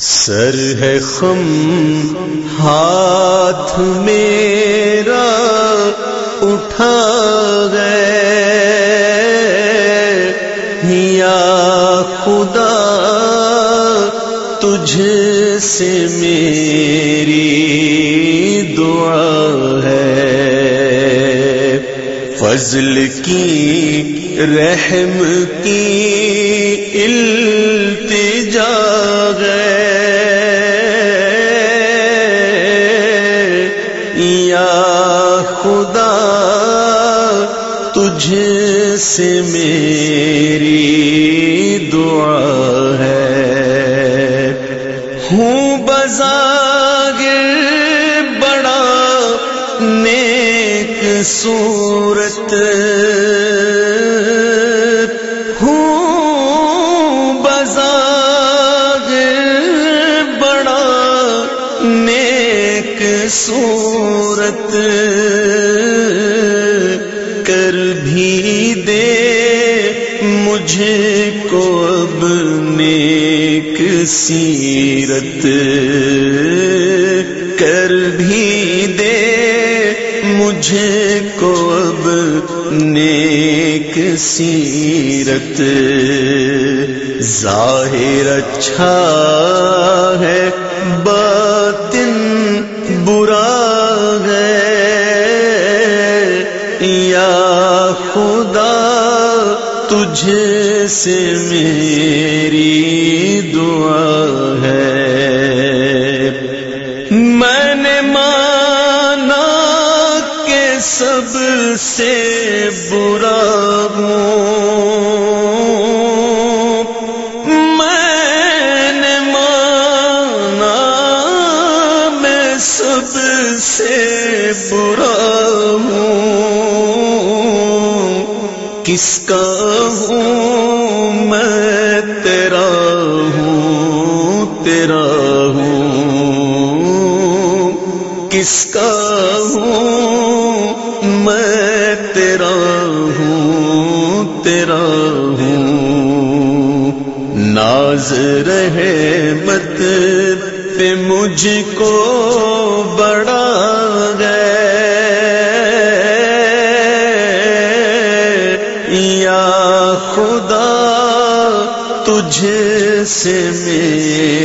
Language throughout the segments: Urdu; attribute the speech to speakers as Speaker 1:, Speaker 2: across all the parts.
Speaker 1: سر ہے خم، ہاتھ میرا اٹھا گئے یا خدا، تجھ سے میری دعا ہے۔ فضل کی، رحم کی، التجا خدا تجھ سے میری دعا ہے۔ ہوں بزاگر بڑا نیک صورت۔ ہوں بزاگر بڑا نیک صورت۔ سیرت کر بھی دے مجھے کو اب نیک سیرت۔ ظاہر اچھا ہے باطن برا تجھ سے میری دعا ہے۔ میں نے مانا کہ سب سے برا ہوں۔ تیرا ہوں، کس کا ہوں؟ میں تیرا ہوں تیرا ہوں۔ ناز رہے مت پہ مجھ کو بڑا گئے تجھ سے میری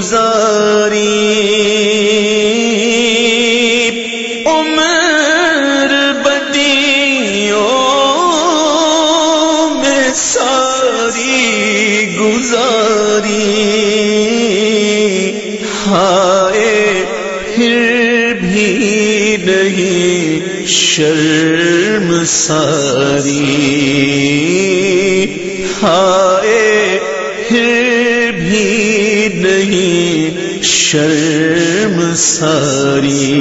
Speaker 1: گزاری۔ عمر بدیوں میں ساری گزاری۔ نہیں شرم ساری۔ ہائے پھر نہیں شرم ساری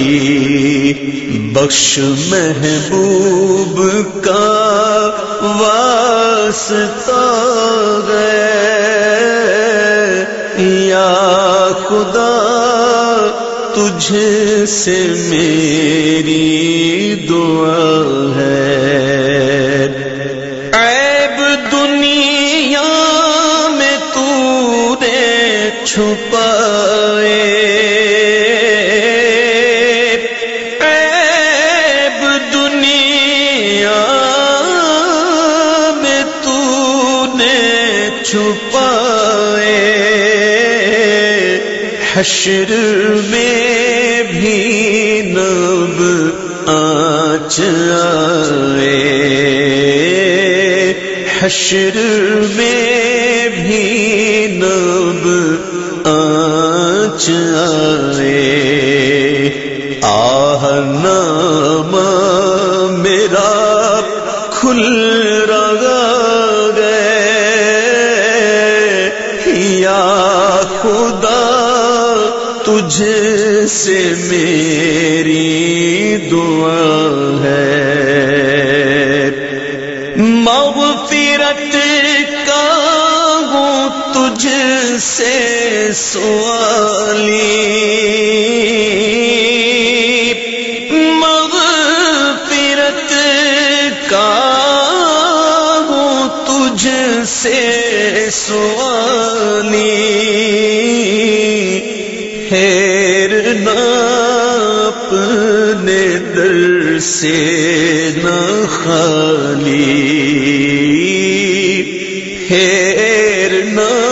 Speaker 1: بخش محبوب کا واسطہ گئے یا خدا تجھ سے میری دعا ہے۔ حشر میں بھی نب آچ آئے حشر میں بھی نب آچ آہ نام میرا کھل رگا گئے۔ یا خدا تجھ سے میرا سے سوالی۔ مغفرت کا ہوں تجھ سے سوالی۔ ہیر ناپ نے در سے نہ خالی۔ ہیر نا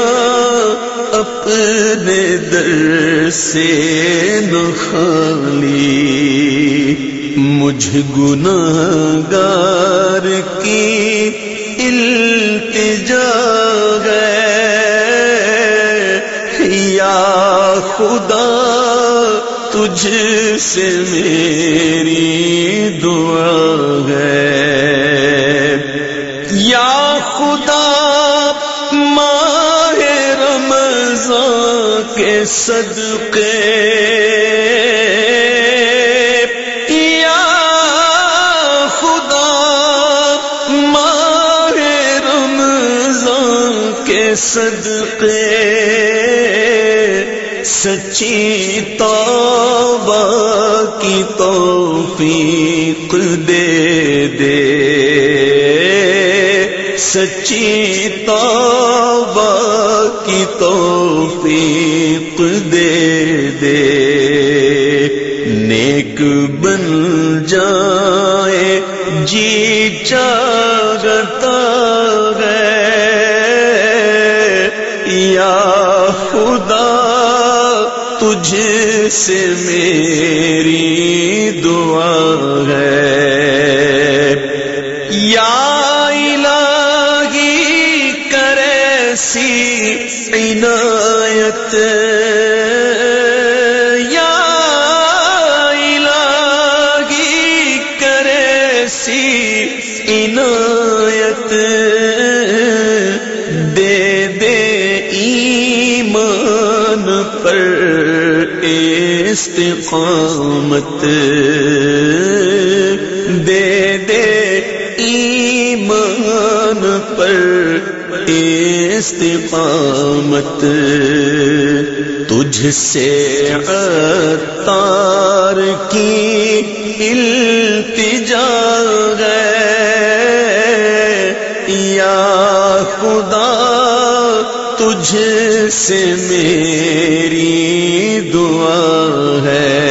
Speaker 1: سے نہ خالی مجھ گناہگار کی التجا گئے یا خدا، تجھ سے میری دعا ہے۔ رمضان کے صدقے صدقے سچی توبہ کی توفیق دے دے۔ سچی توبہ کی توفیق نیک بن جائے جی چاگتا تجھ سے میری دعا ہے۔ یا الہی کرے سی عنایت۔ کرے سی عنایت دے دے ایمان پر استقامت دے دے ایمان پر استقامت تجھ سے تار کی التجا گئے یا خدا تجھ سے میری دعا ہے۔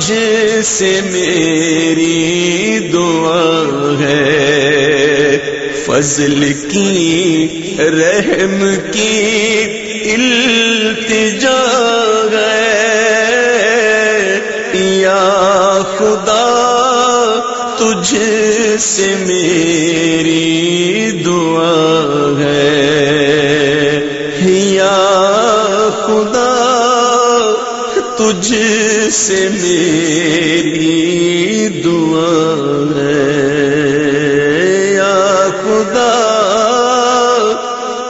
Speaker 1: تجھ سے میری دعا ہے۔ فضل کی، رحم کی التجا ہے۔ یا خدا، تجھ سے میری دعا ہے۔ تجھ سے میری دعا ہے۔ یا خدا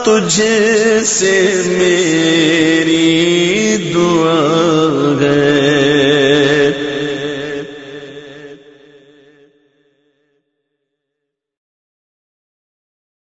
Speaker 1: تجھ سے